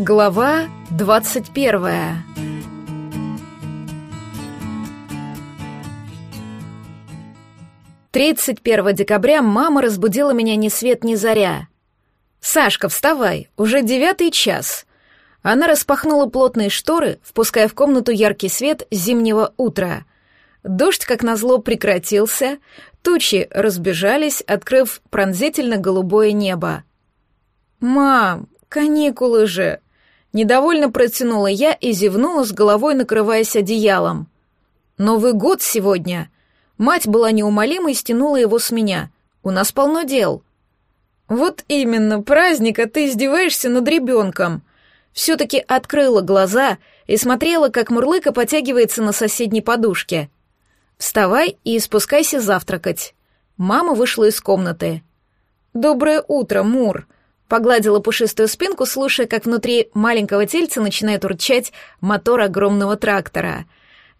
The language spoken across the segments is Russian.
Глава двадцать первая Тридцать первого декабря мама разбудила меня ни свет ни заря. «Сашка, вставай, уже девятый час». Она распахнула плотные шторы, впуская в комнату яркий свет зимнего утра. Дождь, как назло, прекратился, тучи разбежались, открыв пронзительно голубое небо. «Мам, каникулы же!» Недовольно протянула я и зевнула с головой, накрываясь одеялом. «Новый год сегодня!» Мать была неумолима и стянула его с меня. «У нас полно дел». «Вот именно, праздник, а ты издеваешься над ребенком!» Все-таки открыла глаза и смотрела, как Мурлыка потягивается на соседней подушке. «Вставай и спускайся завтракать». Мама вышла из комнаты. «Доброе утро, Мур!» Погладила пушистую спинку, слушая, как внутри маленького тельца начинает урчать мотор огромного трактора.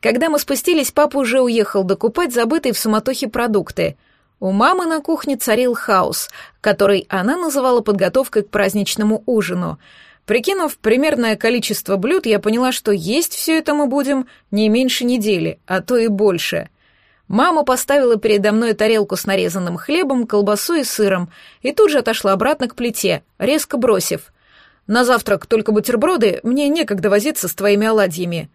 Когда мы спустились, папа уже уехал докупать забытые в суматохе продукты. У мамы на кухне царил хаос, который она называла подготовкой к праздничному ужину. Прикинув примерное количество блюд, я поняла, что есть все это мы будем не меньше недели, а то и больше — Мама поставила передо мной тарелку с нарезанным хлебом, колбасой и сыром и тут же отошла обратно к плите, резко бросив. «На завтрак только бутерброды, мне некогда возиться с твоими оладьями».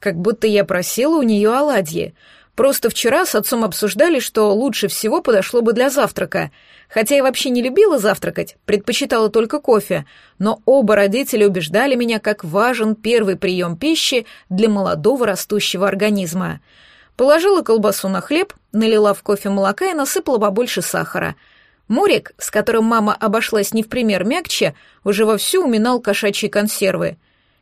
Как будто я просила у нее оладьи. Просто вчера с отцом обсуждали, что лучше всего подошло бы для завтрака. Хотя я вообще не любила завтракать, предпочитала только кофе, но оба родителя убеждали меня, как важен первый прием пищи для молодого растущего организма — Положила колбасу на хлеб, налила в кофе молока и насыпала побольше сахара. Мурик, с которым мама обошлась не в пример мягче, уже вовсю уминал кошачьи консервы.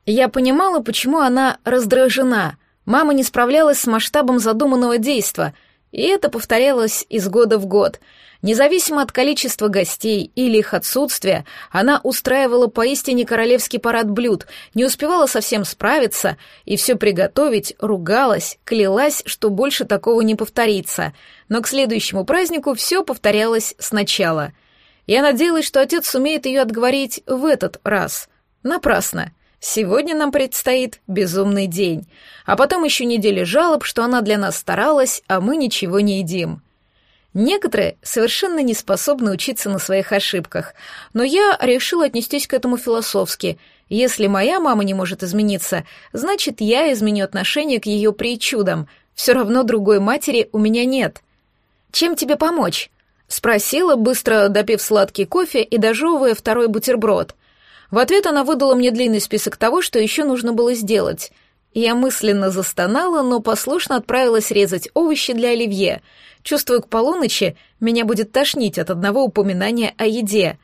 Я понимала, почему она раздражена. Мама не справлялась с масштабом задуманного действа, и это повторялось из года в год — Независимо от количества гостей или их отсутствия, она устраивала поистине королевский парад блюд, не успевала совсем справиться и все приготовить, ругалась, клялась, что больше такого не повторится. Но к следующему празднику все повторялось сначала. Я надеялась, что отец сумеет ее отговорить в этот раз. Напрасно. Сегодня нам предстоит безумный день. А потом еще неделя жалоб, что она для нас старалась, а мы ничего не едим. Некоторые совершенно не способны учиться на своих ошибках, но я решила отнестись к этому философски. Если моя мама не может измениться, значит, я изменю отношение к ее причудам. Все равно другой матери у меня нет. Чем тебе помочь? Спросила, быстро допив сладкий кофе и дожевывая второй бутерброд. В ответ она выдала мне длинный список того, что еще нужно было сделать. Я мысленно застонала, но послушно отправилась резать овощи для оливье — Чувствую, к полуночи меня будет тошнить от одного упоминания о еде.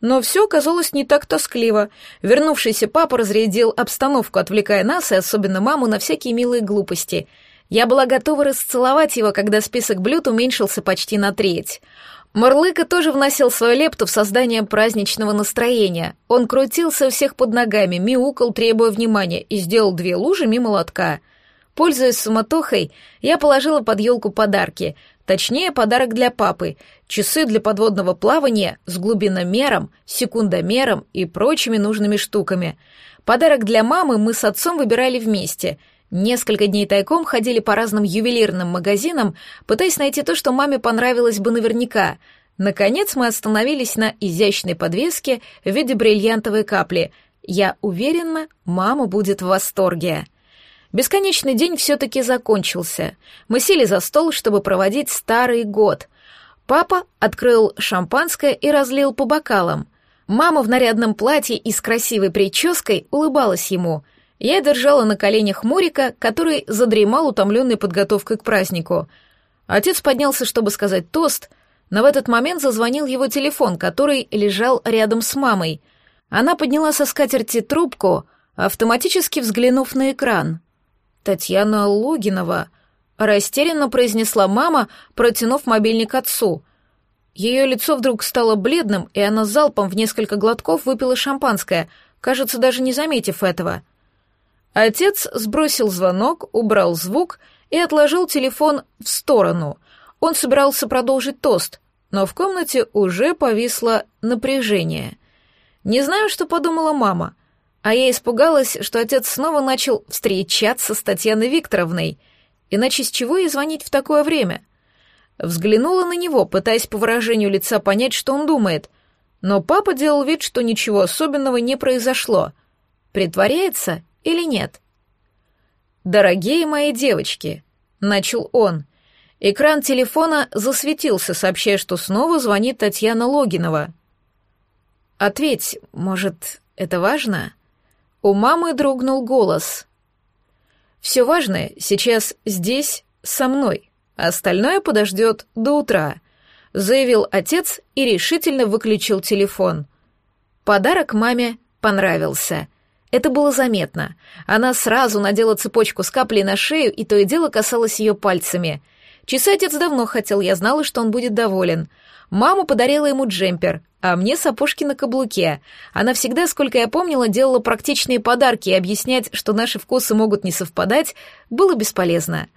Но все оказалось не так тоскливо. Вернувшийся папа разрядил обстановку, отвлекая нас и особенно маму на всякие милые глупости. Я была готова расцеловать его, когда список блюд уменьшился почти на треть. Мурлыка тоже вносил свою лепту в создание праздничного настроения. Он крутился у всех под ногами, мяукал, требуя внимания, и сделал две лужи мимо лотка. Пользуясь суматохой, я положила под елку подарки, Точнее, подарок для папы — часы для подводного плавания с глубиномером, секундомером и прочими нужными штуками. Подарок для мамы мы с отцом выбирали вместе. Несколько дней тайком ходили по разным ювелирным магазинам, пытаясь найти то, что маме понравилось бы наверняка. Наконец мы остановились на изящной подвеске в виде бриллиантовой капли. Я уверена, мама будет в восторге. Бесконечный день все-таки закончился. Мы сели за стол, чтобы проводить старый год. Папа открыл шампанское и разлил по бокалам. Мама в нарядном платье и с красивой прической улыбалась ему. Я держала на коленях Мурика, который задремал, утомленный подготовкой к празднику. Отец поднялся, чтобы сказать тост, но в этот момент зазвонил его телефон, который лежал рядом с мамой. Она подняла со скатерти трубку, автоматически взглянув на экран. Татьяна Логинова», — растерянно произнесла мама, протянув мобильник отцу. Ее лицо вдруг стало бледным, и она залпом в несколько глотков выпила шампанское, кажется, даже не заметив этого. Отец сбросил звонок, убрал звук и отложил телефон в сторону. Он собирался продолжить тост, но в комнате уже повисло напряжение. Не знаю, что подумала мама — А я испугалась, что отец снова начал встречаться с Татьяной Викторовной. Иначе с чего ей звонить в такое время? Взглянула на него, пытаясь по выражению лица понять, что он думает. Но папа делал вид, что ничего особенного не произошло. Притворяется или нет? «Дорогие мои девочки», — начал он. Экран телефона засветился, сообщая, что снова звонит Татьяна Логинова. «Ответь, может, это важно?» У мамы дрогнул голос. «Все важное сейчас здесь, со мной, а остальное подождет до утра», — заявил отец и решительно выключил телефон. Подарок маме понравился. Это было заметно. Она сразу надела цепочку с каплей на шею, и то и дело касалась ее пальцами. Часы отец давно хотел, я знала, что он будет доволен. Мама подарила ему джемпер, а мне сапожки на каблуке. Она всегда, сколько я помнила, делала практичные подарки, и объяснять, что наши вкусы могут не совпадать, было бесполезно.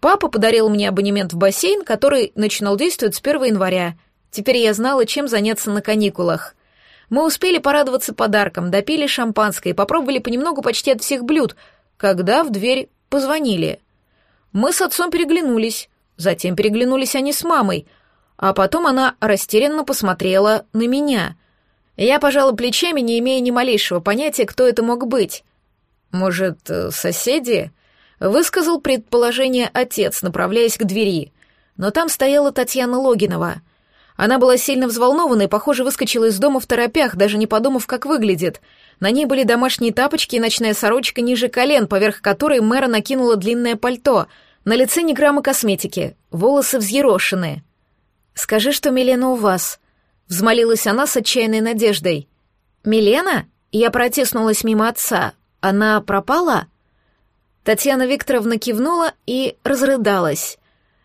Папа подарил мне абонемент в бассейн, который начинал действовать с 1 января. Теперь я знала, чем заняться на каникулах. Мы успели порадоваться подарком, допили шампанское и попробовали понемногу почти от всех блюд, когда в дверь позвонили. Мы с отцом переглянулись, затем переглянулись они с мамой — а потом она растерянно посмотрела на меня. Я пожала плечами, не имея ни малейшего понятия, кто это мог быть. «Может, э, соседи?» — высказал предположение отец, направляясь к двери. Но там стояла Татьяна Логинова. Она была сильно взволнована и, похоже, выскочила из дома в торопях, даже не подумав, как выглядит. На ней были домашние тапочки и ночная сорочка ниже колен, поверх которой мэра накинула длинное пальто. На лице ни грамма косметики, волосы взъерошены. «Скажи, что Милена у вас», — взмолилась она с отчаянной надеждой. «Милена?» Я протеснулась мимо отца. «Она пропала?» Татьяна Викторовна кивнула и разрыдалась.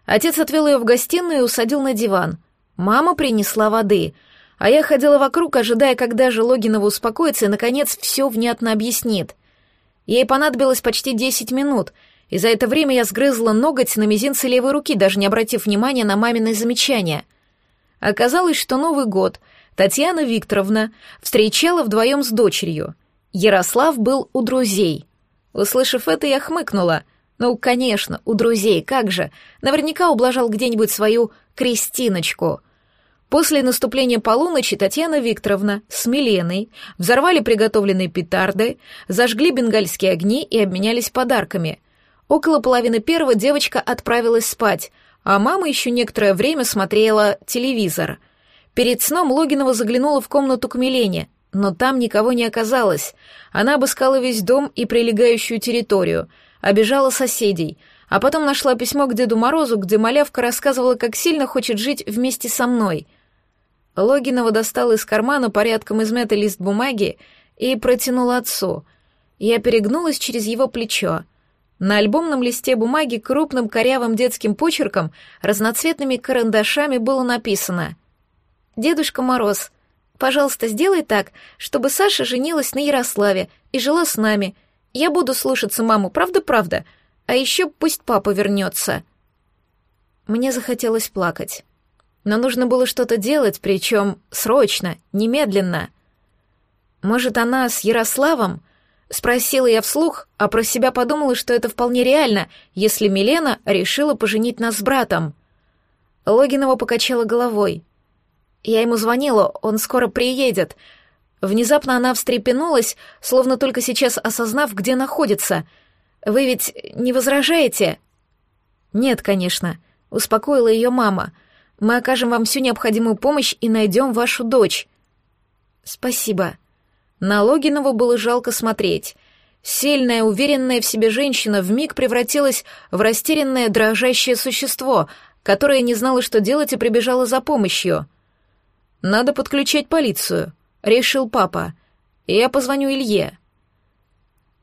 Отец отвел ее в гостиную и усадил на диван. Мама принесла воды, а я ходила вокруг, ожидая, когда же Логинова успокоится и, наконец, все внятно объяснит. Ей понадобилось почти десять минут — и за это время я сгрызла ноготь на мизинце левой руки, даже не обратив внимания на маминое замечание. Оказалось, что Новый год Татьяна Викторовна встречала вдвоем с дочерью. Ярослав был у друзей. Услышав это, я хмыкнула. Ну, конечно, у друзей, как же. Наверняка ублажал где-нибудь свою Кристиночку. После наступления полуночи Татьяна Викторовна с Миленой взорвали приготовленные петарды, зажгли бенгальские огни и обменялись подарками — Около половины первого девочка отправилась спать, а мама еще некоторое время смотрела телевизор. Перед сном Логинова заглянула в комнату к Милене, но там никого не оказалось. Она обыскала весь дом и прилегающую территорию, обижала соседей, а потом нашла письмо к Деду Морозу, где малявка рассказывала, как сильно хочет жить вместе со мной. Логинова достала из кармана порядком измятый лист бумаги и протянула отцу. Я перегнулась через его плечо. На альбомном листе бумаги крупным корявым детским почерком разноцветными карандашами было написано «Дедушка Мороз, пожалуйста, сделай так, чтобы Саша женилась на Ярославе и жила с нами. Я буду слушаться маму, правда-правда? А еще пусть папа вернется». Мне захотелось плакать. Но нужно было что-то делать, причем срочно, немедленно. Может, она с Ярославом Спросила я вслух, а про себя подумала, что это вполне реально, если Милена решила поженить нас с братом. Логинова покачала головой. Я ему звонила, он скоро приедет. Внезапно она встрепенулась, словно только сейчас осознав, где находится. Вы ведь не возражаете? Нет, конечно, успокоила ее мама. Мы окажем вам всю необходимую помощь и найдем вашу дочь. Спасибо. На Логинова было жалко смотреть. Сильная, уверенная в себе женщина вмиг превратилась в растерянное, дрожащее существо, которое не знало, что делать, и прибежало за помощью. «Надо подключать полицию», — решил папа. «Я позвоню Илье».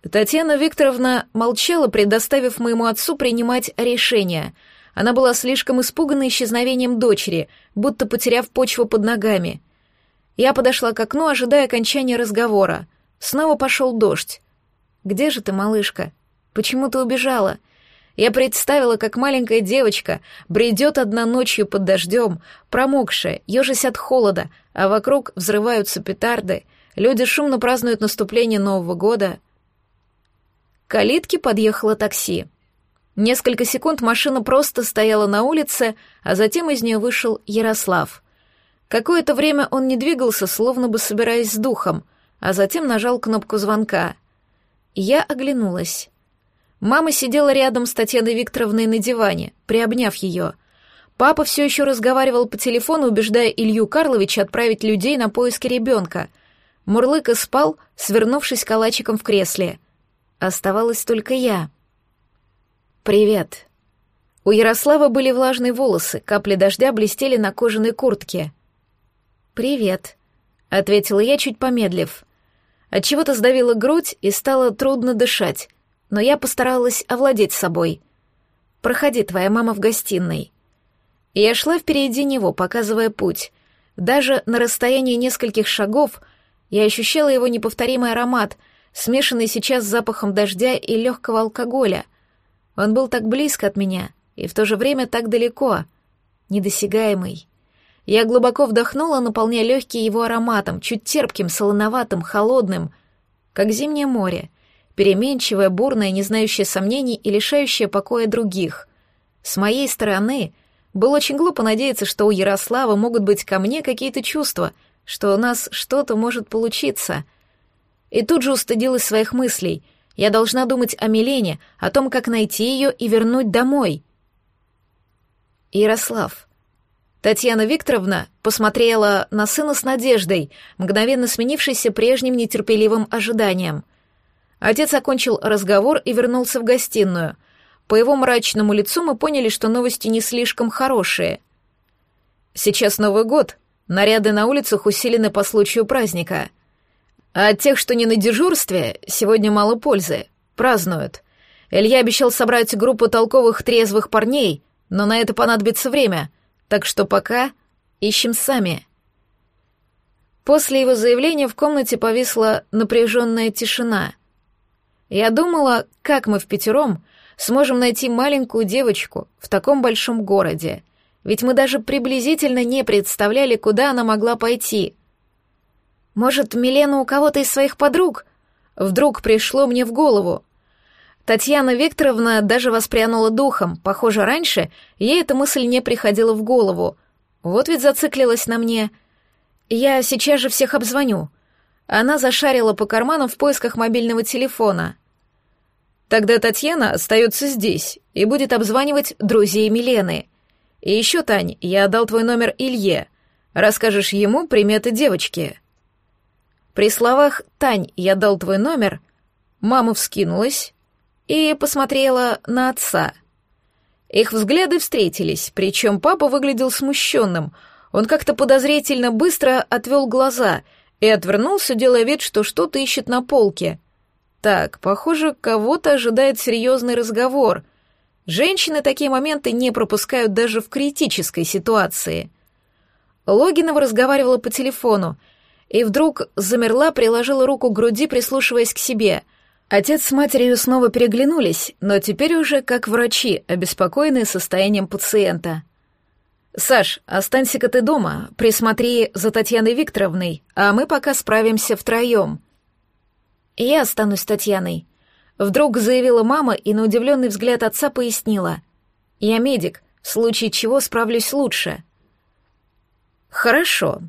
Татьяна Викторовна молчала, предоставив моему отцу принимать решение. Она была слишком испугана исчезновением дочери, будто потеряв почву под ногами. Я подошла к окну, ожидая окончания разговора. Снова пошел дождь. «Где же ты, малышка? Почему ты убежала?» Я представила, как маленькая девочка бредет одна ночью под дождем, промокшая, ежась от холода, а вокруг взрываются петарды, Люди шумно празднуют наступление Нового года. К калитке подъехало такси. Несколько секунд машина просто стояла на улице, а затем из нее вышел Ярослав. Какое-то время он не двигался, словно бы собираясь с духом, а затем нажал кнопку звонка. Я оглянулась. Мама сидела рядом с Татьяной Викторовной на диване, приобняв ее. Папа все еще разговаривал по телефону, убеждая Илью Карловича отправить людей на поиски ребенка. Мурлыка спал, свернувшись калачиком в кресле. Оставалась только я. «Привет». У Ярослава были влажные волосы, капли дождя блестели на кожаной куртке. «Привет», — ответила я, чуть помедлив. Отчего-то сдавила грудь и стало трудно дышать, но я постаралась овладеть собой. «Проходи, твоя мама в гостиной». Я шла впереди него, показывая путь. Даже на расстоянии нескольких шагов я ощущала его неповторимый аромат, смешанный сейчас с запахом дождя и легкого алкоголя — он был так близко от меня и в то же время так далеко, недосягаемый. Я глубоко вдохнула, наполняя легкие его ароматом, чуть терпким, солоноватым, холодным, как зимнее море, переменчивое, бурное, не знающее сомнений и лишающее покоя других. С моей стороны было очень глупо надеяться, что у Ярослава могут быть ко мне какие-то чувства, что у нас что-то может получиться. И тут же устыдилась своих мыслей — я должна думать о Милене, о том, как найти ее и вернуть домой. Ярослав. Татьяна Викторовна посмотрела на сына с надеждой, мгновенно сменившейся прежним нетерпеливым ожиданием. Отец окончил разговор и вернулся в гостиную. По его мрачному лицу мы поняли, что новости не слишком хорошие. Сейчас Новый год. Наряды на улицах усилены по случаю праздника. А от тех, что не на дежурстве, сегодня мало пользы. Празднуют. Илья обещал собрать группу толковых трезвых парней, но на это понадобится время, так что пока ищем сами. После его заявления в комнате повисла напряженная тишина. Я думала, как мы в пятером сможем найти маленькую девочку в таком большом городе, ведь мы даже приблизительно не представляли, куда она могла пойти. Может, Милена у кого-то из своих подруг? Вдруг пришло мне в голову. Татьяна Викторовна даже воспрянула духом. Похоже, раньше ей эта мысль не приходила в голову. Вот ведь зациклилась на мне. Я сейчас же всех обзвоню. Она зашарила по карманам в поисках мобильного телефона. Тогда Татьяна остается здесь и будет обзванивать друзей Милены. И еще, Тань, я дал твой номер Илье. Расскажешь ему приметы девочки. При словах «Тань, я дал твой номер», мама вскинулась и посмотрела на отца. Их взгляды встретились, причем папа выглядел смущенным. Он как-то подозрительно быстро отвел глаза и отвернулся, делая вид, что что-то ищет на полке. Так, похоже, кого-то ожидает серьезный разговор. Женщины такие моменты не пропускают даже в критической ситуации. Логинова разговаривала по телефону — и вдруг замерла, приложила руку к груди, прислушиваясь к себе. Отец с матерью снова переглянулись, но теперь уже как врачи, обеспокоенные состоянием пациента. «Саш, останься-ка ты дома, присмотри за Татьяной Викторовной, а мы пока справимся втроем». «Я останусь с Татьяной», — вдруг заявила мама и на удивленный взгляд отца пояснила. «Я медик, в случае чего справлюсь лучше». «Хорошо»,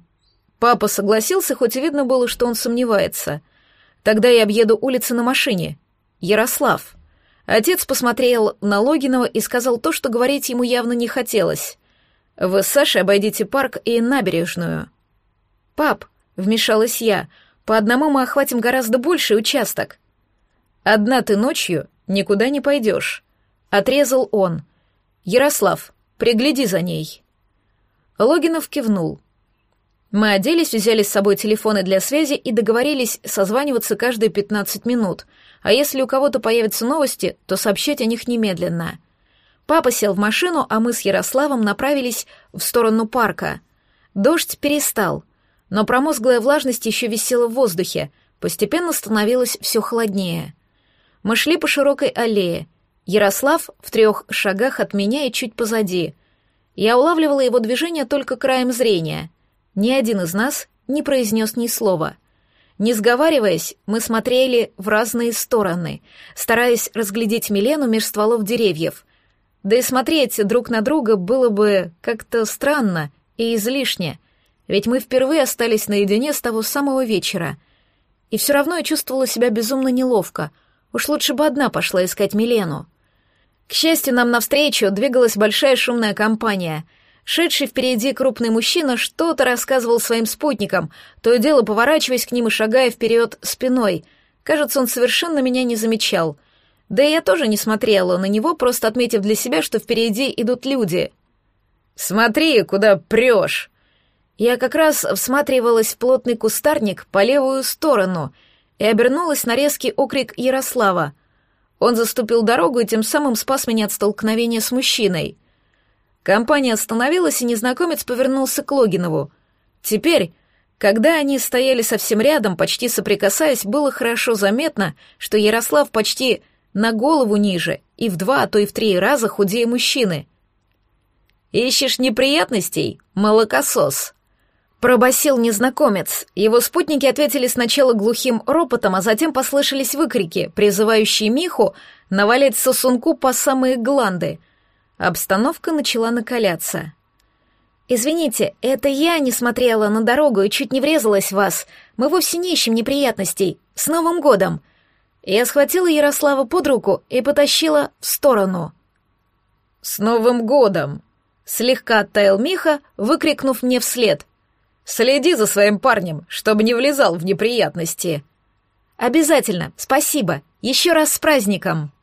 Папа согласился, хоть и видно было, что он сомневается. Тогда я объеду улицы на машине. Ярослав. Отец посмотрел на Логинова и сказал то, что говорить ему явно не хотелось. Вы с Сашей обойдите парк и набережную. Пап, вмешалась я, по одному мы охватим гораздо больший участок. Одна ты ночью никуда не пойдешь. Отрезал он. Ярослав, пригляди за ней. Логинов кивнул. Мы оделись, взяли с собой телефоны для связи и договорились созваниваться каждые 15 минут, а если у кого-то появятся новости, то сообщать о них немедленно. Папа сел в машину, а мы с Ярославом направились в сторону парка. Дождь перестал, но промозглая влажность еще висела в воздухе, постепенно становилось все холоднее. Мы шли по широкой аллее. Ярослав в трех шагах от меня и чуть позади. Я улавливала его движение только краем зрения — ни один из нас не произнес ни слова. Не сговариваясь, мы смотрели в разные стороны, стараясь разглядеть Милену меж стволов деревьев. Да и смотреть друг на друга было бы как-то странно и излишне, ведь мы впервые остались наедине с того самого вечера. И все равно я чувствовала себя безумно неловко. Уж лучше бы одна пошла искать Милену. К счастью, нам навстречу двигалась большая шумная компания — Шедший впереди крупный мужчина что-то рассказывал своим спутникам, то и дело поворачиваясь к ним и шагая вперед спиной. Кажется, он совершенно меня не замечал. Да и я тоже не смотрела на него, просто отметив для себя, что впереди идут люди. «Смотри, куда прешь!» Я как раз всматривалась в плотный кустарник по левую сторону и обернулась на резкий окрик Ярослава. Он заступил дорогу и тем самым спас меня от столкновения с мужчиной — Компания остановилась, и незнакомец повернулся к Логинову. Теперь, когда они стояли совсем рядом, почти соприкасаясь, было хорошо заметно, что Ярослав почти на голову ниже и в два, а то и в три раза худее мужчины. «Ищешь неприятностей, молокосос?» Пробасил незнакомец. Его спутники ответили сначала глухим ропотом, а затем послышались выкрики, призывающие Миху навалять сосунку по самые гланды — Обстановка начала накаляться. «Извините, это я не смотрела на дорогу и чуть не врезалась в вас. Мы вовсе не ищем неприятностей. С Новым годом!» Я схватила Ярослава под руку и потащила в сторону. «С Новым годом!» Слегка оттаял Миха, выкрикнув мне вслед. «Следи за своим парнем, чтобы не влезал в неприятности!» «Обязательно, спасибо. Еще раз с праздником!»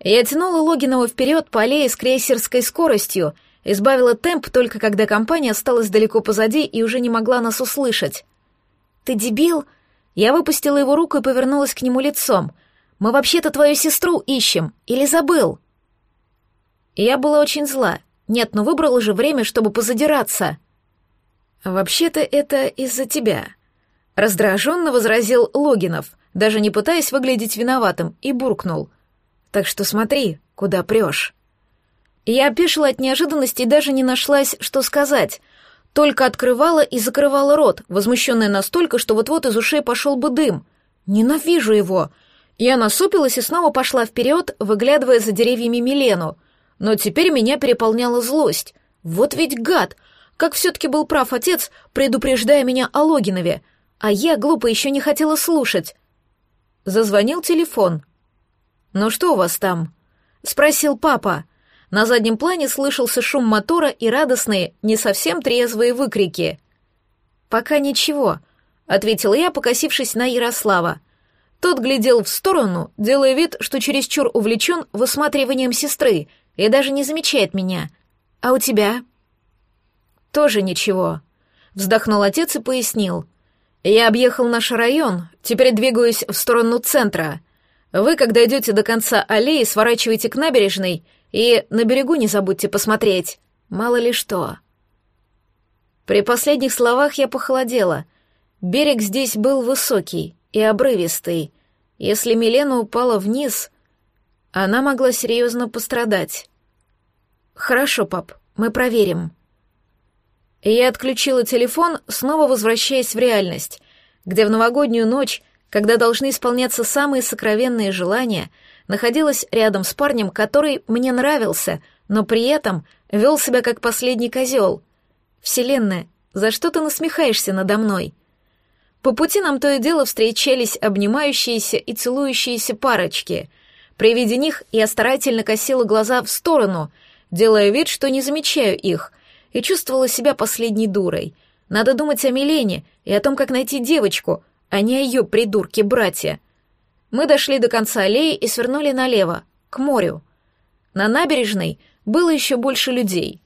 Я тянула Логинова вперед по аллее с крейсерской скоростью, избавила темп только когда компания осталась далеко позади и уже не могла нас услышать. «Ты дебил?» Я выпустила его руку и повернулась к нему лицом. «Мы вообще-то твою сестру ищем. Или забыл?» Я была очень зла. Нет, но выбрала же время, чтобы позадираться. «Вообще-то это из-за тебя», — раздраженно возразил Логинов, даже не пытаясь выглядеть виноватым, и буркнул — так что смотри, куда прешь. Я опешила от неожиданности и даже не нашлась, что сказать. Только открывала и закрывала рот, возмущенная настолько, что вот-вот из ушей пошел бы дым. Ненавижу его. Я насупилась и снова пошла вперед, выглядывая за деревьями Милену. Но теперь меня переполняла злость. Вот ведь гад! Как все-таки был прав отец, предупреждая меня о Логинове. А я, глупо, еще не хотела слушать. Зазвонил телефон — «Ну что у вас там?» — спросил папа. На заднем плане слышался шум мотора и радостные, не совсем трезвые выкрики. «Пока ничего», — ответил я, покосившись на Ярослава. Тот глядел в сторону, делая вид, что чересчур увлечен высматриванием сестры и даже не замечает меня. «А у тебя?» «Тоже ничего», — вздохнул отец и пояснил. «Я объехал наш район, теперь двигаюсь в сторону центра. Вы, когда идете до конца аллеи, сворачиваете к набережной и на берегу не забудьте посмотреть. Мало ли что. При последних словах я похолодела. Берег здесь был высокий и обрывистый. Если Милена упала вниз, она могла серьезно пострадать. «Хорошо, пап, мы проверим». Я отключила телефон, снова возвращаясь в реальность, где в новогоднюю ночь когда должны исполняться самые сокровенные желания, находилась рядом с парнем, который мне нравился, но при этом вел себя как последний козел. «Вселенная, за что ты насмехаешься надо мной?» По пути нам то и дело встречались обнимающиеся и целующиеся парочки. При виде них я старательно косила глаза в сторону, делая вид, что не замечаю их, и чувствовала себя последней дурой. Надо думать о Милене и о том, как найти девочку — а не ее придурки-братья. Мы дошли до конца аллеи и свернули налево, к морю. На набережной было еще больше людей.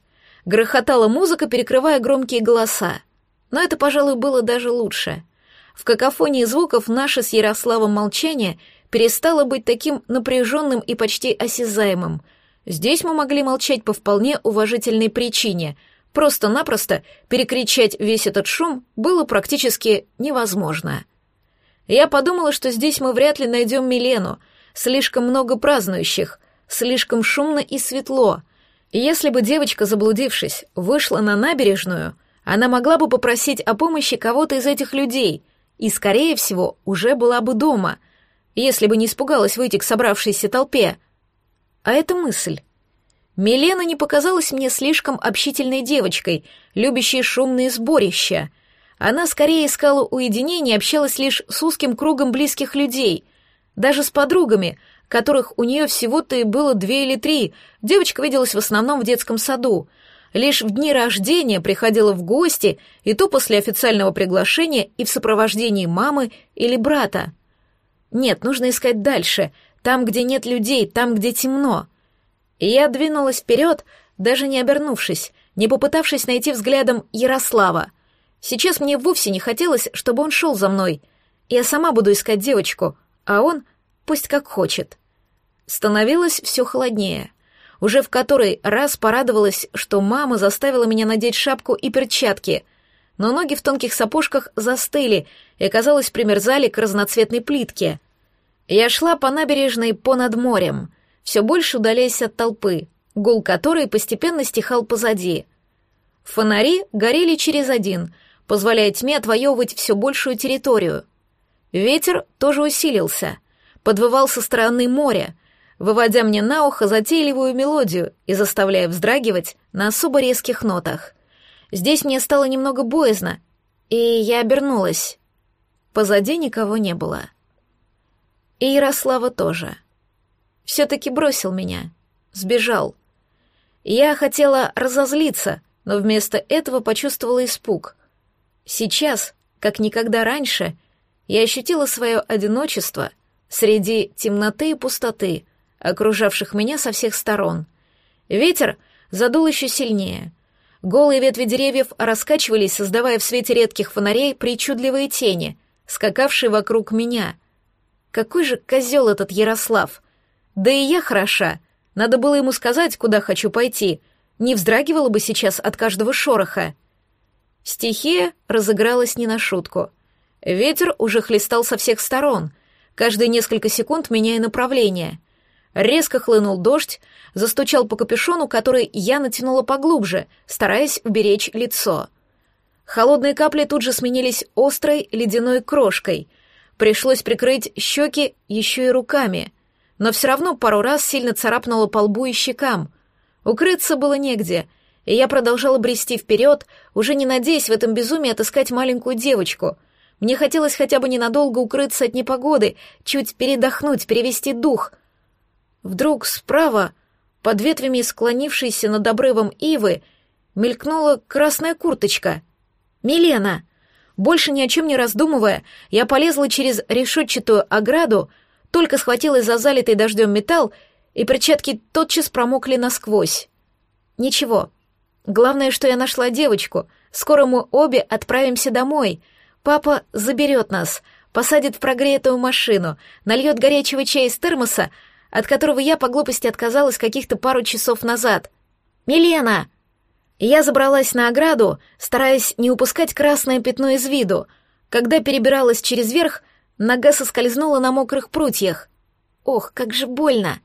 Грохотала музыка, перекрывая громкие голоса. Но это, пожалуй, было даже лучше. В какофонии звуков наше с Ярославом молчание перестало быть таким напряженным и почти осязаемым. Здесь мы могли молчать по вполне уважительной причине. Просто-напросто перекричать весь этот шум было практически невозможно. Я подумала, что здесь мы вряд ли найдем Милену. Слишком много празднующих, слишком шумно и светло. если бы девочка, заблудившись, вышла на набережную, она могла бы попросить о помощи кого-то из этих людей, и, скорее всего, уже была бы дома, если бы не испугалась выйти к собравшейся толпе. А эта мысль. Милена не показалась мне слишком общительной девочкой, любящей шумные сборища. Она скорее искала уединение, общалась лишь с узким кругом близких людей, даже с подругами, которых у нее всего-то и было две или три. Девочка виделась в основном в детском саду. Лишь в дни рождения приходила в гости, и то после официального приглашения и в сопровождении мамы или брата. Нет, нужно искать дальше, там, где нет людей, там, где темно. И я двинулась вперед, даже не обернувшись, не попытавшись найти взглядом Ярослава. Сейчас мне вовсе не хотелось, чтобы он шел за мной. Я сама буду искать девочку, а он пусть как хочет. Становилось все холоднее. Уже в который раз порадовалась, что мама заставила меня надеть шапку и перчатки, но ноги в тонких сапожках застыли и, оказалось, примерзали к разноцветной плитке. Я шла по набережной понад морем, все больше удаляясь от толпы, гул которой постепенно стихал позади. Фонари горели через один, позволяя тьме отвоевывать все большую территорию. Ветер тоже усилился, подвывал со стороны моря, выводя мне на ухо затейливую мелодию и заставляя вздрагивать на особо резких нотах. Здесь мне стало немного боязно, и я обернулась. Позади никого не было. И Ярослава тоже. Все-таки бросил меня, сбежал. Я хотела разозлиться, но вместо этого почувствовала испуг. Сейчас, как никогда раньше, я ощутила свое одиночество среди темноты и пустоты, окружавших меня со всех сторон. Ветер задул еще сильнее. Голые ветви деревьев раскачивались, создавая в свете редких фонарей причудливые тени, скакавшие вокруг меня. Какой же козел этот Ярослав! Да и я хороша. Надо было ему сказать, куда хочу пойти. Не вздрагивала бы сейчас от каждого шороха. Стихия разыгралась не на шутку. Ветер уже хлестал со всех сторон, каждые несколько секунд меняя направление — Резко хлынул дождь, застучал по капюшону, который я натянула поглубже, стараясь уберечь лицо. Холодные капли тут же сменились острой ледяной крошкой. Пришлось прикрыть щеки еще и руками, но все равно пару раз сильно царапнуло по лбу и щекам. Укрыться было негде, и я продолжала брести вперед, уже не надеясь в этом безумии отыскать маленькую девочку. Мне хотелось хотя бы ненадолго укрыться от непогоды, чуть передохнуть, перевести дух — Вдруг справа, под ветвями склонившейся над обрывом ивы, мелькнула красная курточка. «Милена!» Больше ни о чем не раздумывая, я полезла через решетчатую ограду, только схватилась за залитый дождем металл, и перчатки тотчас промокли насквозь. Ничего. Главное, что я нашла девочку. Скоро мы обе отправимся домой. Папа заберет нас, посадит в прогретую машину, нальет горячего чая из термоса, от которого я по глупости отказалась каких-то пару часов назад. «Милена!» Я забралась на ограду, стараясь не упускать красное пятно из виду. Когда перебиралась через верх, нога соскользнула на мокрых прутьях. Ох, как же больно!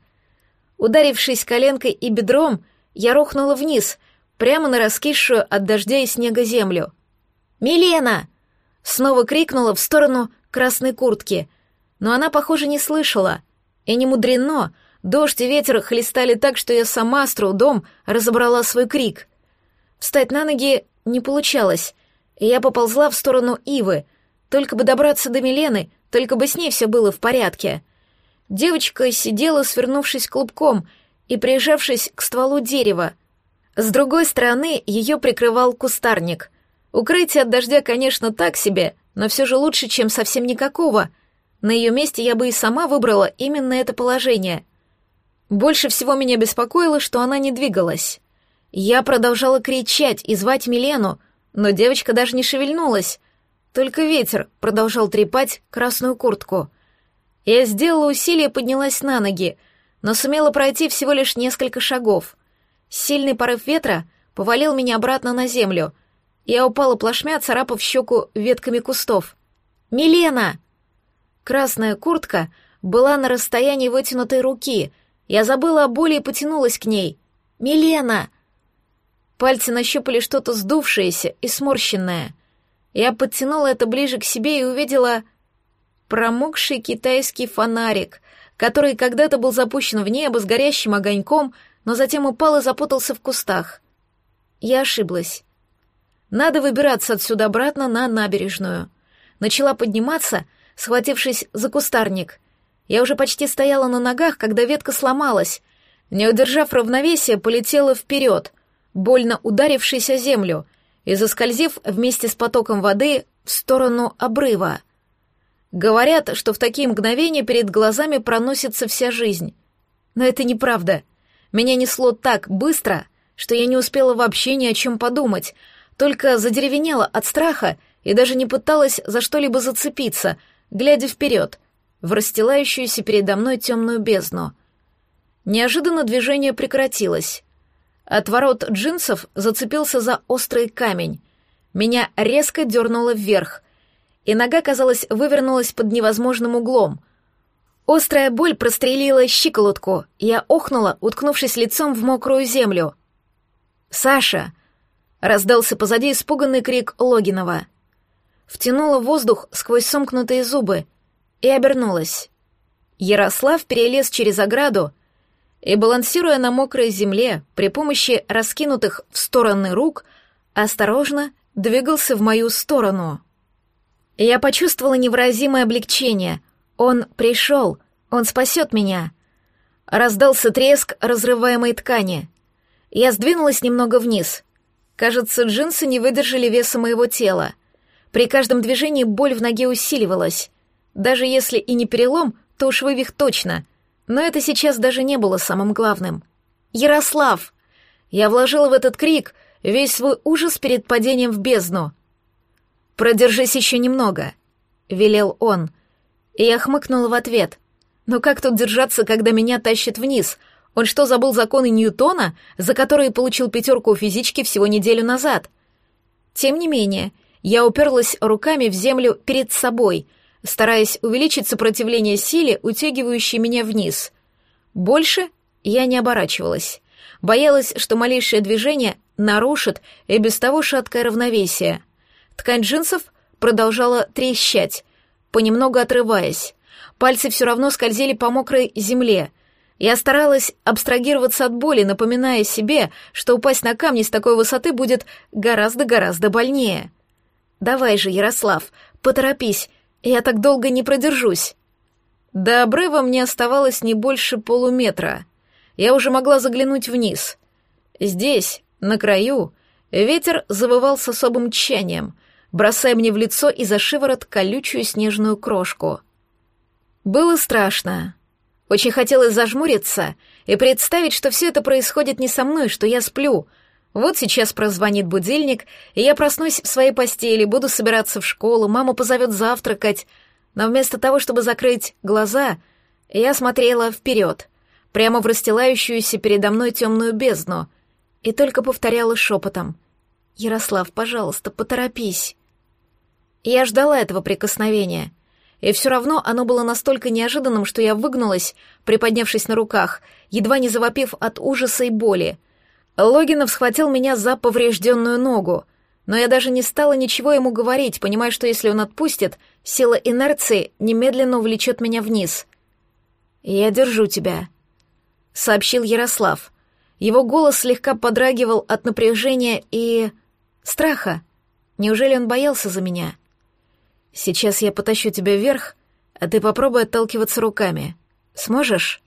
Ударившись коленкой и бедром, я рухнула вниз, прямо на раскисшую от дождя и снега землю. «Милена!» Снова крикнула в сторону красной куртки, но она, похоже, не слышала — и не мудрено, дождь и ветер хлестали так, что я сама с трудом разобрала свой крик. Встать на ноги не получалось, и я поползла в сторону Ивы, только бы добраться до Милены, только бы с ней все было в порядке. Девочка сидела, свернувшись клубком и прижавшись к стволу дерева. С другой стороны ее прикрывал кустарник. Укрытие от дождя, конечно, так себе, но все же лучше, чем совсем никакого — на ее месте я бы и сама выбрала именно это положение. Больше всего меня беспокоило, что она не двигалась. Я продолжала кричать и звать Милену, но девочка даже не шевельнулась. Только ветер продолжал трепать красную куртку. Я сделала усилие, поднялась на ноги, но сумела пройти всего лишь несколько шагов. Сильный порыв ветра повалил меня обратно на землю. Я упала плашмя, царапав щеку ветками кустов. «Милена!» Красная куртка была на расстоянии вытянутой руки. Я забыла о боли и потянулась к ней. «Милена!» Пальцы нащупали что-то сдувшееся и сморщенное. Я подтянула это ближе к себе и увидела промокший китайский фонарик, который когда-то был запущен в небо с горящим огоньком, но затем упал и запутался в кустах. Я ошиблась. Надо выбираться отсюда обратно на набережную. Начала подниматься, схватившись за кустарник. Я уже почти стояла на ногах, когда ветка сломалась. Не удержав равновесия, полетела вперед, больно ударившись о землю, и заскользив вместе с потоком воды в сторону обрыва. Говорят, что в такие мгновения перед глазами проносится вся жизнь. Но это неправда. Меня несло так быстро, что я не успела вообще ни о чем подумать, только задеревенела от страха и даже не пыталась за что-либо зацепиться, глядя вперед, в расстилающуюся передо мной темную бездну. Неожиданно движение прекратилось. От ворот джинсов зацепился за острый камень. Меня резко дернуло вверх, и нога, казалось, вывернулась под невозможным углом. Острая боль прострелила щиколотку, я охнула, уткнувшись лицом в мокрую землю. «Саша!» — раздался позади испуганный крик Логинова. Втянула воздух сквозь сомкнутые зубы и обернулась. Ярослав перелез через ограду и, балансируя на мокрой земле при помощи раскинутых в стороны рук, осторожно двигался в мою сторону. Я почувствовала невыразимое облегчение. Он пришел, он спасет меня. Раздался треск разрываемой ткани. Я сдвинулась немного вниз. Кажется, джинсы не выдержали веса моего тела. При каждом движении боль в ноге усиливалась. Даже если и не перелом, то уж вывих точно — но это сейчас даже не было самым главным. «Ярослав!» Я вложила в этот крик весь свой ужас перед падением в бездну. «Продержись еще немного», — велел он. И я хмыкнула в ответ. «Но как тут держаться, когда меня тащит вниз? Он что, забыл законы Ньютона, за которые получил пятерку у физички всего неделю назад?» Тем не менее, я уперлась руками в землю перед собой — стараясь увеличить сопротивление силе, утягивающей меня вниз. Больше я не оборачивалась. Боялась, что малейшее движение нарушит и без того шаткое равновесие. Ткань джинсов продолжала трещать, понемногу отрываясь. Пальцы все равно скользили по мокрой земле. Я старалась абстрагироваться от боли, напоминая себе, что упасть на камни с такой высоты будет гораздо-гораздо больнее. «Давай же, Ярослав, поторопись, я так долго не продержусь. До обрыва мне оставалось не больше полуметра. Я уже могла заглянуть вниз. Здесь, на краю, ветер завывал с особым тщанием, бросая мне в лицо и за шиворот колючую снежную крошку. Было страшно. Очень хотелось зажмуриться и представить, что все это происходит не со мной, что я сплю — вот сейчас прозвонит будильник, и я проснусь в своей постели, буду собираться в школу, мама позовет завтракать. Но вместо того, чтобы закрыть глаза, я смотрела вперед, прямо в расстилающуюся передо мной темную бездну, и только повторяла шепотом. «Ярослав, пожалуйста, поторопись». Я ждала этого прикосновения, и все равно оно было настолько неожиданным, что я выгнулась, приподнявшись на руках, едва не завопив от ужаса и боли — Логинов схватил меня за поврежденную ногу, но я даже не стала ничего ему говорить, понимая, что если он отпустит, сила инерции немедленно увлечет меня вниз. «Я держу тебя», — сообщил Ярослав. Его голос слегка подрагивал от напряжения и... страха. Неужели он боялся за меня? «Сейчас я потащу тебя вверх, а ты попробуй отталкиваться руками. Сможешь?»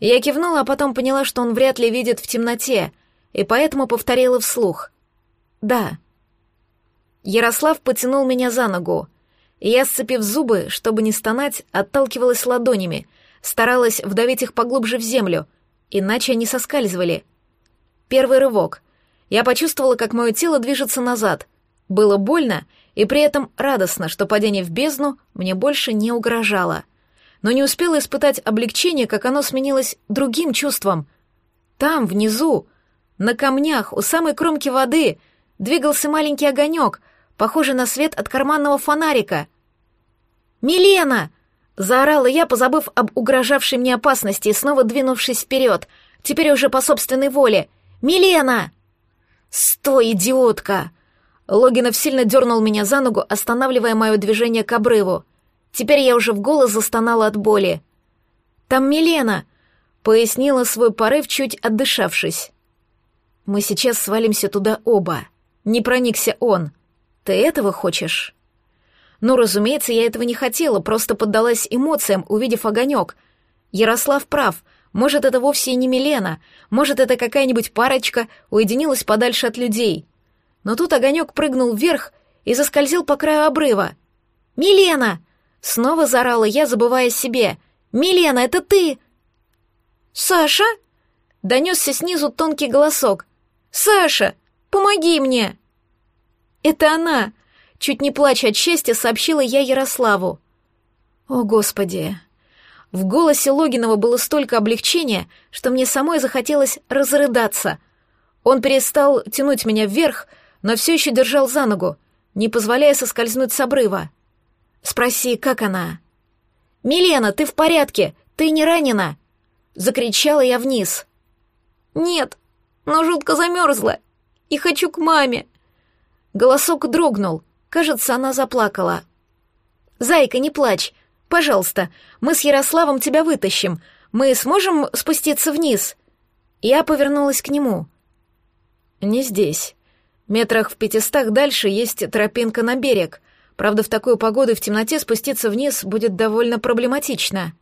Я кивнула, а потом поняла, что он вряд ли видит в темноте, и поэтому повторила вслух. «Да». Ярослав потянул меня за ногу. Я, сцепив зубы, чтобы не стонать, отталкивалась ладонями, старалась вдавить их поглубже в землю, иначе они соскальзывали. Первый рывок. Я почувствовала, как мое тело движется назад. Было больно и при этом радостно, что падение в бездну мне больше не угрожало но не успела испытать облегчение, как оно сменилось другим чувством. Там, внизу, на камнях, у самой кромки воды, двигался маленький огонек, похожий на свет от карманного фонарика. «Милена!» — заорала я, позабыв об угрожавшей мне опасности и снова двинувшись вперед, теперь уже по собственной воле. «Милена!» «Стой, идиотка!» Логинов сильно дернул меня за ногу, останавливая мое движение к обрыву. Теперь я уже в голос застонала от боли. «Там Милена!» — пояснила свой порыв, чуть отдышавшись. «Мы сейчас свалимся туда оба. Не проникся он. Ты этого хочешь?» Ну, разумеется, я этого не хотела, просто поддалась эмоциям, увидев огонек. Ярослав прав. Может, это вовсе и не Милена. Может, это какая-нибудь парочка уединилась подальше от людей. Но тут огонек прыгнул вверх и заскользил по краю обрыва. «Милена!» Снова заорала я, забывая себе. «Милена, это ты!» «Саша?» Донесся снизу тонкий голосок. «Саша, помоги мне!» «Это она!» Чуть не плача от счастья, сообщила я Ярославу. «О, Господи!» В голосе Логинова было столько облегчения, что мне самой захотелось разрыдаться. Он перестал тянуть меня вверх, но все еще держал за ногу, не позволяя соскользнуть с обрыва. «Спроси, как она?» «Милена, ты в порядке? Ты не ранена?» Закричала я вниз. «Нет, но жутко замерзла и хочу к маме». Голосок дрогнул, кажется, она заплакала. «Зайка, не плачь, пожалуйста, мы с Ярославом тебя вытащим, мы сможем спуститься вниз?» Я повернулась к нему. «Не здесь. Метрах в пятистах дальше есть тропинка на берег. Правда, в такую погоду в темноте спуститься вниз будет довольно проблематично.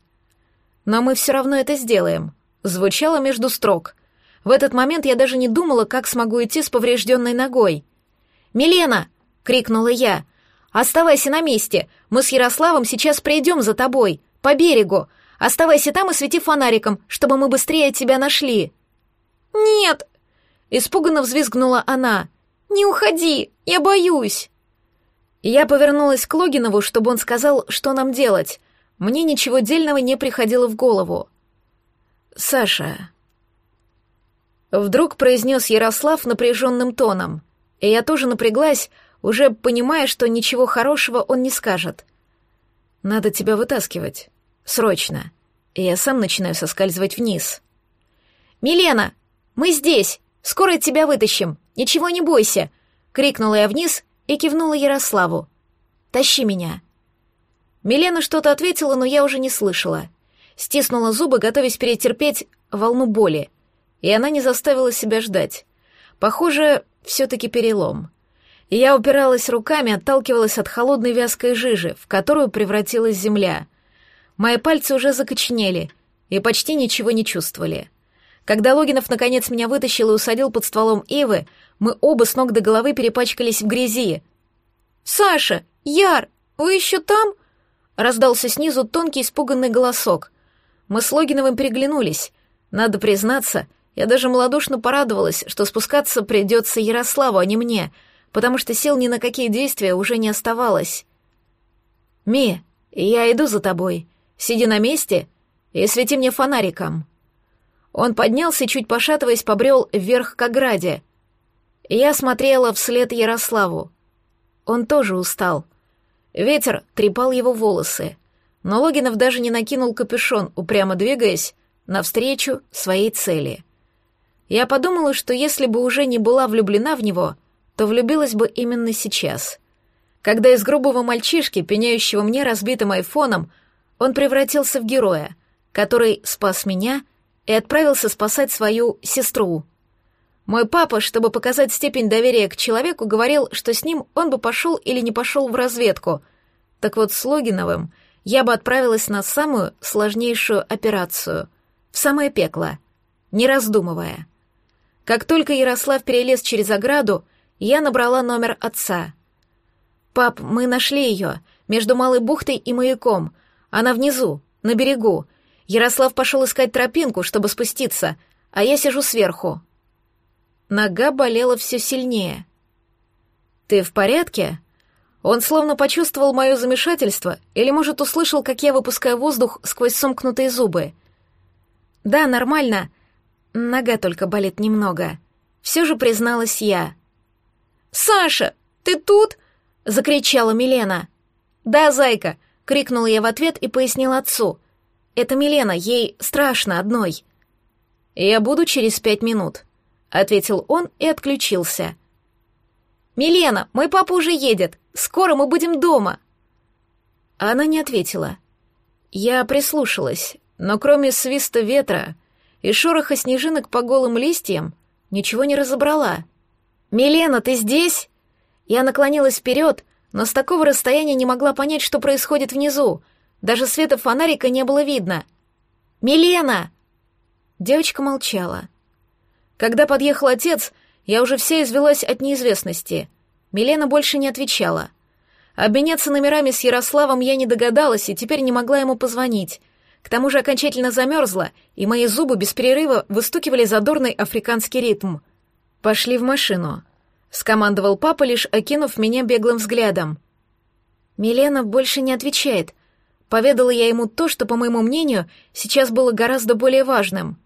Но мы все равно это сделаем. Звучало между строк. В этот момент я даже не думала, как смогу идти с поврежденной ногой. «Милена!» — крикнула я. «Оставайся на месте. Мы с Ярославом сейчас придем за тобой. По берегу. Оставайся там и свети фонариком, чтобы мы быстрее тебя нашли». «Нет!» — испуганно взвизгнула она. «Не уходи, я боюсь!» Я повернулась к Логинову, чтобы он сказал, что нам делать. Мне ничего дельного не приходило в голову. «Саша...» Вдруг произнес Ярослав напряженным тоном, и я тоже напряглась, уже понимая, что ничего хорошего он не скажет. «Надо тебя вытаскивать. Срочно. И я сам начинаю соскальзывать вниз». «Милена, мы здесь! Скоро тебя вытащим! «Ничего не бойся!» — крикнула я вниз и кивнула Ярославу. «Тащи меня!» Милена что-то ответила, но я уже не слышала. Стиснула зубы, готовясь перетерпеть волну боли. И она не заставила себя ждать. Похоже, все-таки перелом. И я упиралась руками, отталкивалась от холодной вязкой жижи, в которую превратилась земля. Мои пальцы уже закоченели и почти ничего не чувствовали. Когда Логинов наконец меня вытащил и усадил под стволом Ивы, мы оба с ног до головы перепачкались в грязи. «Саша! Яр! Вы еще там?» Раздался снизу тонкий испуганный голосок. Мы с Логиновым переглянулись. Надо признаться, я даже малодушно порадовалась, что спускаться придется Ярославу, а не мне, потому что сил ни на какие действия уже не оставалось. «Ми, я иду за тобой. Сиди на месте и свети мне фонариком». Он поднялся и, чуть пошатываясь, побрел вверх к ограде. Я смотрела вслед Ярославу. Он тоже устал. Ветер трепал его волосы, но Логинов даже не накинул капюшон, упрямо двигаясь навстречу своей цели. Я подумала, что если бы уже не была влюблена в него, то влюбилась бы именно сейчас. Когда из грубого мальчишки, пеняющего мне разбитым айфоном, он превратился в героя, который спас меня — и отправился спасать свою сестру. Мой папа, чтобы показать степень доверия к человеку, говорил, что с ним он бы пошел или не пошел в разведку. Так вот, с Логиновым я бы отправилась на самую сложнейшую операцию, в самое пекло, не раздумывая. Как только Ярослав перелез через ограду, я набрала номер отца. «Пап, мы нашли ее, между Малой бухтой и маяком. Она внизу, на берегу. Ярослав пошел искать тропинку, чтобы спуститься, а я сижу сверху. Нога болела все сильнее. «Ты в порядке?» Он словно почувствовал мое замешательство или, может, услышал, как я выпускаю воздух сквозь сомкнутые зубы. «Да, нормально. Нога только болит немного». Все же призналась я. «Саша, ты тут?» — закричала Милена. «Да, зайка!» — крикнула я в ответ и пояснила отцу. Это Милена, ей страшно одной. Я буду через пять минут, ответил он и отключился. «Милена, мой папа уже едет! Скоро мы будем дома!» Она не ответила. Я прислушалась, но кроме свиста ветра и шороха снежинок по голым листьям ничего не разобрала. «Милена, ты здесь?» Я наклонилась вперед, но с такого расстояния не могла понять, что происходит внизу. Даже света фонарика не было видно. «Милена!» Девочка молчала. Когда подъехал отец, я уже вся извелась от неизвестности. Милена больше не отвечала. Обменяться номерами с Ярославом я не догадалась и теперь не могла ему позвонить. К тому же окончательно замерзла, и мои зубы без перерыва выстукивали задорный африканский ритм. «Пошли в машину», — скомандовал папа, лишь окинув меня беглым взглядом. Милена больше не отвечает. Поведала я ему то, что, по моему мнению, сейчас было гораздо более важным.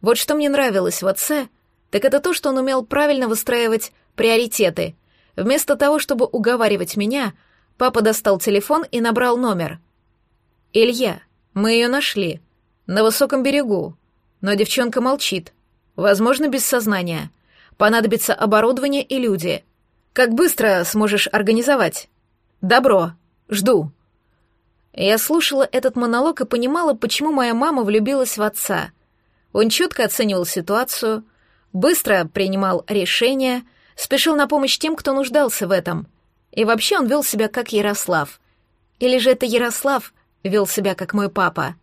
Вот что мне нравилось в отце — так это то, что он умел правильно выстраивать приоритеты. Вместо того, чтобы уговаривать меня, папа достал телефон и набрал номер. «Илья, мы ее нашли. На высоком берегу. Но девчонка молчит. Возможно, без сознания. Понадобится оборудование и люди. Как быстро сможешь организовать?» «Добро. Жду». Я слушала этот монолог и понимала, почему моя мама влюбилась в отца. Он четко оценивал ситуацию — быстро принимал решения, спешил на помощь тем, кто нуждался в этом. И вообще он вел себя как Ярослав. Или же это Ярослав вел себя как мой папа?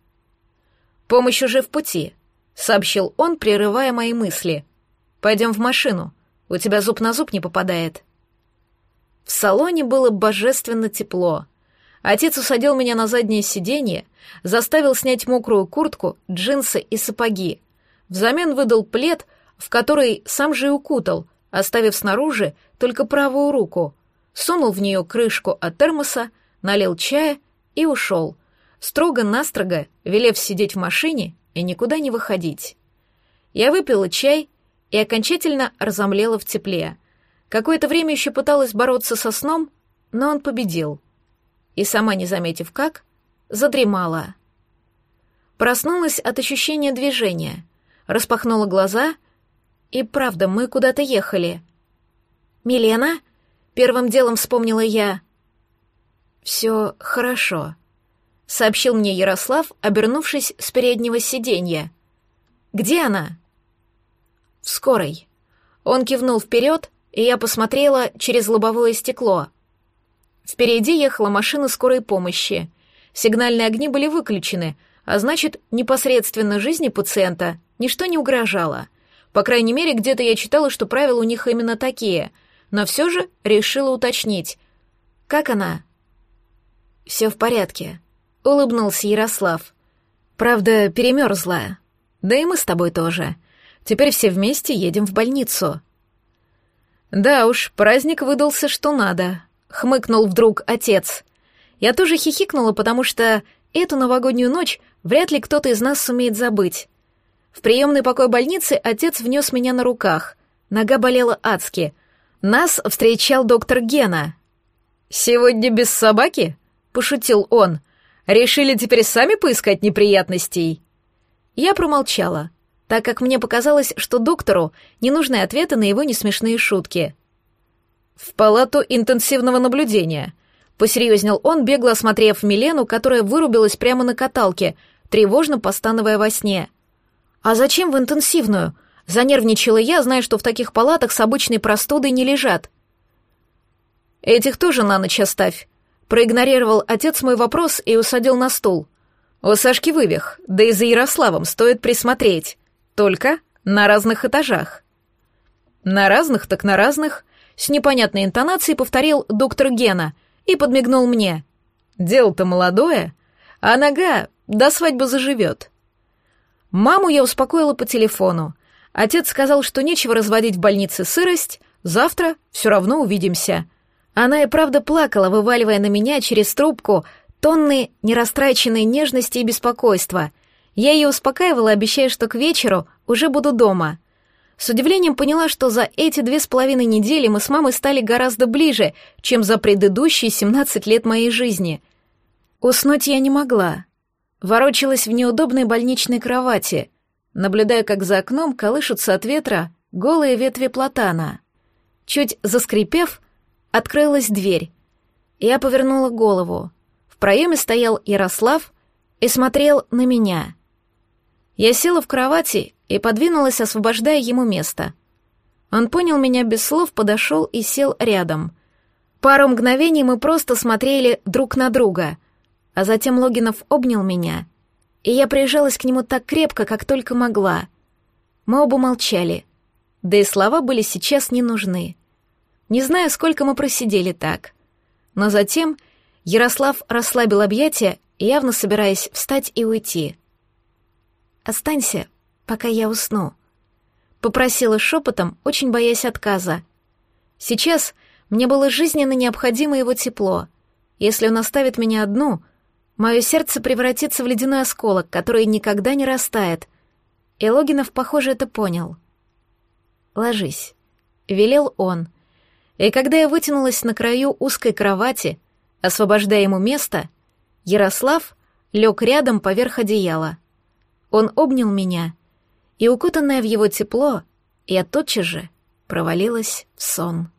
«Помощь уже в пути», — сообщил он, прерывая мои мысли. «Пойдем в машину, у тебя зуб на зуб не попадает». В салоне было божественно тепло. Отец усадил меня на заднее сиденье, заставил снять мокрую куртку, джинсы и сапоги. Взамен выдал плед, в который сам же и укутал, оставив снаружи только правую руку, сунул в нее крышку от термоса, налил чая и ушел, строго-настрого велев сидеть в машине и никуда не выходить. Я выпила чай и окончательно разомлела в тепле. Какое-то время еще пыталась бороться со сном, но он победил. И сама, не заметив как, задремала. Проснулась от ощущения движения, распахнула глаза и правда, мы куда-то ехали. «Милена?» — первым делом вспомнила я. «Все хорошо», — сообщил мне Ярослав, обернувшись с переднего сиденья. «Где она?» «В скорой». Он кивнул вперед, и я посмотрела через лобовое стекло. Впереди ехала машина скорой помощи. Сигнальные огни были выключены, а значит, непосредственно жизни пациента ничто не угрожало — по крайней мере, где-то я читала, что правила у них именно такие, но все же решила уточнить. «Как она?» «Все в порядке», — улыбнулся Ярослав. «Правда, перемерзла. Да и мы с тобой тоже. Теперь все вместе едем в больницу». «Да уж, праздник выдался что надо», — хмыкнул вдруг отец. Я тоже хихикнула, потому что эту новогоднюю ночь вряд ли кто-то из нас сумеет забыть. В приемный покой больницы отец внес меня на руках. Нога болела адски. Нас встречал доктор Гена. «Сегодня без собаки?» — пошутил он. «Решили теперь сами поискать неприятностей?» Я промолчала, так как мне показалось, что доктору не нужны ответы на его несмешные шутки. «В палату интенсивного наблюдения», — посерьезнел он, бегло осмотрев Милену, которая вырубилась прямо на каталке, тревожно постановая во сне. «А зачем в интенсивную?» Занервничала я, зная, что в таких палатах с обычной простудой не лежат. «Этих тоже на ночь оставь», — проигнорировал отец мой вопрос и усадил на стул. «У Сашки вывих, да и за Ярославом стоит присмотреть. Только на разных этажах». «На разных, так на разных», — с непонятной интонацией повторил доктор Гена и подмигнул мне. «Дело-то молодое, а нога до свадьбы заживет». Маму я успокоила по телефону. Отец сказал, что нечего разводить в больнице сырость, завтра все равно увидимся. Она и правда плакала, вываливая на меня через трубку тонны нерастраченной нежности и беспокойства. Я ее успокаивала, обещая, что к вечеру уже буду дома. С удивлением поняла, что за эти две с половиной недели мы с мамой стали гораздо ближе, чем за предыдущие 17 лет моей жизни. Уснуть я не могла. Ворочалась в неудобной больничной кровати, наблюдая, как за окном колышутся от ветра голые ветви платана. Чуть заскрипев, открылась дверь. Я повернула голову. В проеме стоял Ярослав и смотрел на меня. Я села в кровати и подвинулась, освобождая ему место. Он понял меня без слов, подошел и сел рядом. Пару мгновений мы просто смотрели друг на друга, а затем Логинов обнял меня, и я прижалась к нему так крепко, как только могла. Мы оба молчали, да и слова были сейчас не нужны. Не знаю, сколько мы просидели так, но затем Ярослав расслабил объятия, явно собираясь встать и уйти. «Останься, пока я усну», — попросила шепотом, очень боясь отказа. Сейчас мне было жизненно необходимо его тепло. Если он оставит меня одну, мое сердце превратится в ледяной осколок, который никогда не растает. И Логинов, похоже, это понял. «Ложись», — велел он. И когда я вытянулась на краю узкой кровати, освобождая ему место, Ярослав лег рядом поверх одеяла — он обнял меня, и, укутанная в его тепло, я тотчас же провалилась в сон.